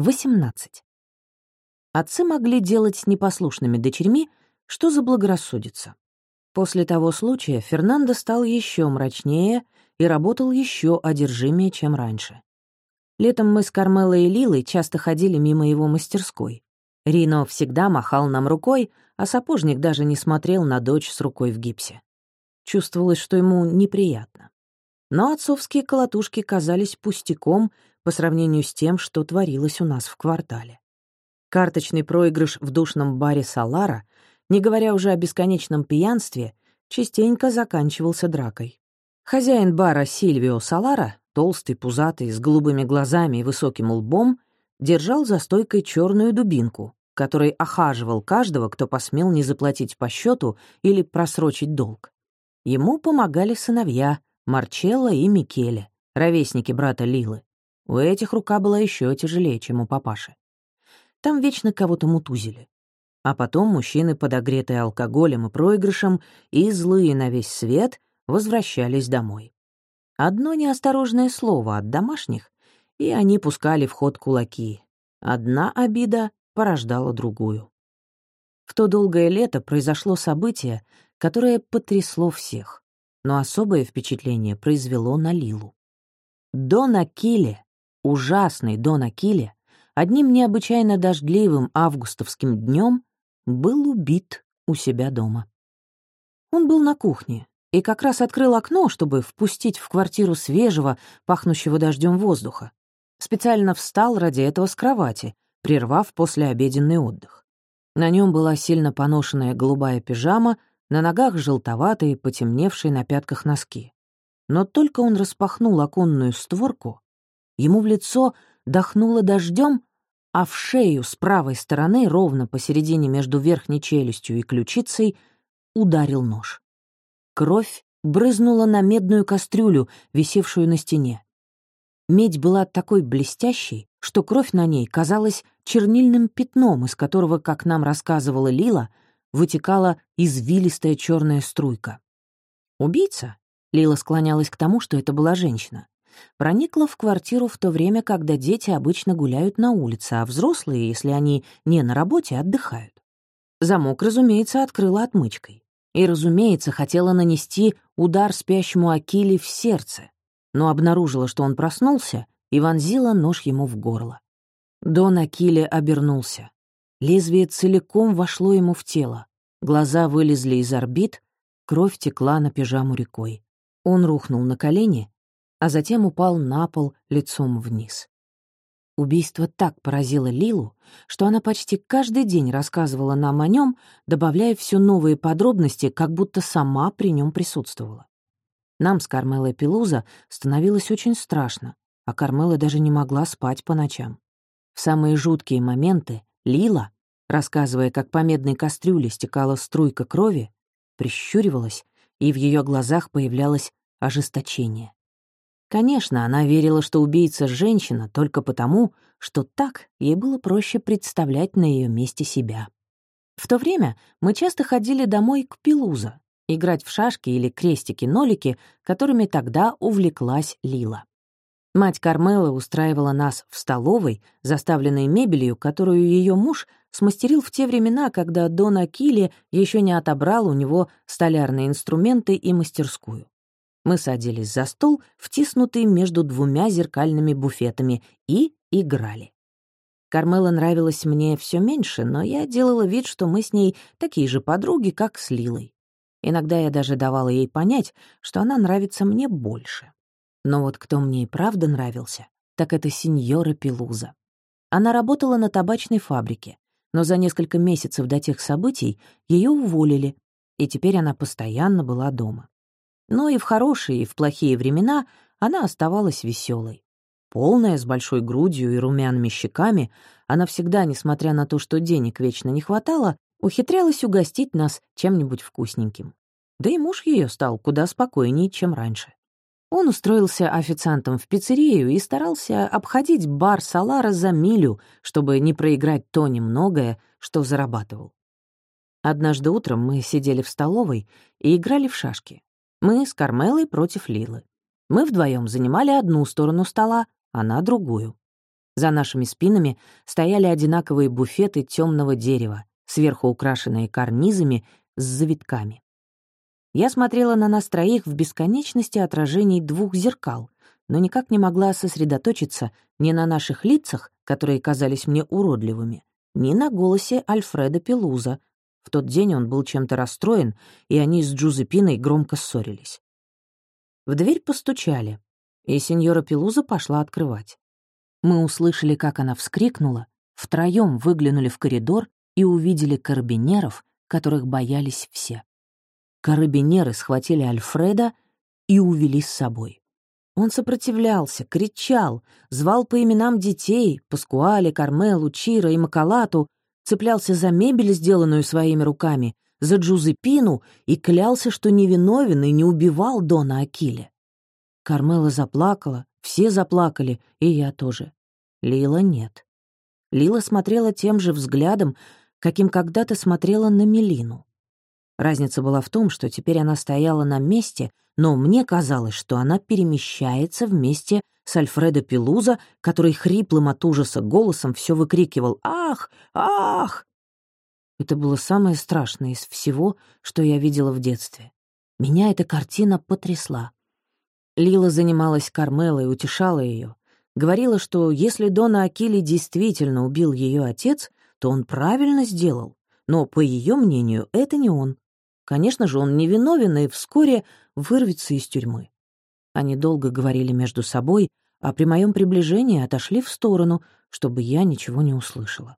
18. Отцы могли делать непослушными дочерьми, что заблагорассудится. После того случая Фернандо стал еще мрачнее и работал еще одержимее, чем раньше. Летом мы с Кармелой и Лилой часто ходили мимо его мастерской. Рино всегда махал нам рукой, а сапожник даже не смотрел на дочь с рукой в гипсе. Чувствовалось, что ему неприятно. Но отцовские колотушки казались пустяком по сравнению с тем, что творилось у нас в квартале. Карточный проигрыш в душном баре «Салара», не говоря уже о бесконечном пьянстве, частенько заканчивался дракой. Хозяин бара Сильвио Салара, толстый, пузатый, с голубыми глазами и высоким лбом, держал за стойкой черную дубинку, который охаживал каждого, кто посмел не заплатить по счету или просрочить долг. Ему помогали сыновья Марчелло и Микеле, ровесники брата Лилы. У этих рука была еще тяжелее, чем у папаши. Там вечно кого-то мутузили. А потом мужчины, подогретые алкоголем и проигрышем, и злые на весь свет, возвращались домой. Одно неосторожное слово от домашних, и они пускали в ход кулаки. Одна обида порождала другую. В то долгое лето произошло событие, которое потрясло всех, но особое впечатление произвело на Лилу. Дон Акиле, ужасный Дон Акиле, одним необычайно дождливым августовским днем был убит у себя дома. Он был на кухне и как раз открыл окно, чтобы впустить в квартиру свежего, пахнущего дождем воздуха. Специально встал ради этого с кровати, прервав послеобеденный отдых. На нем была сильно поношенная голубая пижама, на ногах желтоватые, потемневшие на пятках носки. Но только он распахнул оконную створку, ему в лицо дохнуло дождем, а в шею с правой стороны, ровно посередине между верхней челюстью и ключицей, ударил нож. Кровь брызнула на медную кастрюлю, висевшую на стене. Медь была такой блестящей, что кровь на ней казалась чернильным пятном, из которого, как нам рассказывала Лила, вытекала извилистая черная струйка. Убийца, Лила склонялась к тому, что это была женщина, проникла в квартиру в то время, когда дети обычно гуляют на улице, а взрослые, если они не на работе, отдыхают. Замок, разумеется, открыла отмычкой. И, разумеется, хотела нанести удар спящему Акиле в сердце, но обнаружила, что он проснулся, и вонзила нож ему в горло. Дон Акиле обернулся. Лезвие целиком вошло ему в тело. Глаза вылезли из орбит, кровь текла на пижаму рекой. Он рухнул на колени, а затем упал на пол лицом вниз. Убийство так поразило Лилу, что она почти каждый день рассказывала нам о нем, добавляя все новые подробности, как будто сама при нем присутствовала. Нам с Кармелой Пелуза становилось очень страшно, а Кармела даже не могла спать по ночам. В самые жуткие моменты Лила, рассказывая, как по медной кастрюле стекала струйка крови, прищуривалась, и в ее глазах появлялось ожесточение. Конечно, она верила, что убийца — женщина только потому, что так ей было проще представлять на ее месте себя. В то время мы часто ходили домой к Пелуза, играть в шашки или крестики-нолики, которыми тогда увлеклась Лила. Мать Кармела устраивала нас в столовой, заставленной мебелью, которую ее муж смастерил в те времена, когда Дон Акили еще не отобрал у него столярные инструменты и мастерскую. Мы садились за стол, втиснутый между двумя зеркальными буфетами, и играли. Кармела нравилась мне все меньше, но я делала вид, что мы с ней такие же подруги, как с Лилой. Иногда я даже давала ей понять, что она нравится мне больше. Но вот кто мне и правда нравился, так это сеньора Пелуза. Она работала на табачной фабрике, но за несколько месяцев до тех событий ее уволили, и теперь она постоянно была дома. Но и в хорошие, и в плохие времена она оставалась веселой. Полная, с большой грудью и румяными щеками, она всегда, несмотря на то, что денег вечно не хватало, ухитрялась угостить нас чем-нибудь вкусненьким. Да и муж ее стал куда спокойнее, чем раньше. Он устроился официантом в пиццерию и старался обходить бар Салара за милю, чтобы не проиграть то немногое, что зарабатывал. Однажды утром мы сидели в столовой и играли в шашки. Мы с Кармелой против Лилы. Мы вдвоем занимали одну сторону стола, она — другую. За нашими спинами стояли одинаковые буфеты темного дерева, сверху украшенные карнизами с завитками. Я смотрела на нас троих в бесконечности отражений двух зеркал, но никак не могла сосредоточиться ни на наших лицах, которые казались мне уродливыми, ни на голосе Альфреда Пелуза. В тот день он был чем-то расстроен, и они с Джузепиной громко ссорились. В дверь постучали, и сеньора Пелуза пошла открывать. Мы услышали, как она вскрикнула, втроем выглянули в коридор и увидели карабинеров, которых боялись все. Карабинеры схватили Альфреда и увели с собой. Он сопротивлялся, кричал, звал по именам детей — Паскуале, Кармелу, Чира и Макалату, цеплялся за мебель, сделанную своими руками, за Джузепину и клялся, что невиновен и не убивал Дона Акиле. Кармела заплакала, все заплакали, и я тоже. Лила нет. Лила смотрела тем же взглядом, каким когда-то смотрела на Мелину. Разница была в том, что теперь она стояла на месте, но мне казалось, что она перемещается вместе с Альфредо Пелуза, который хриплым от ужаса голосом все выкрикивал «Ах! Ах!». Это было самое страшное из всего, что я видела в детстве. Меня эта картина потрясла. Лила занималась Кармелой, утешала ее. Говорила, что если Дона Акили действительно убил ее отец, то он правильно сделал. Но, по ее мнению, это не он. Конечно же, он невиновен и вскоре вырвется из тюрьмы. Они долго говорили между собой, а при моем приближении отошли в сторону, чтобы я ничего не услышала.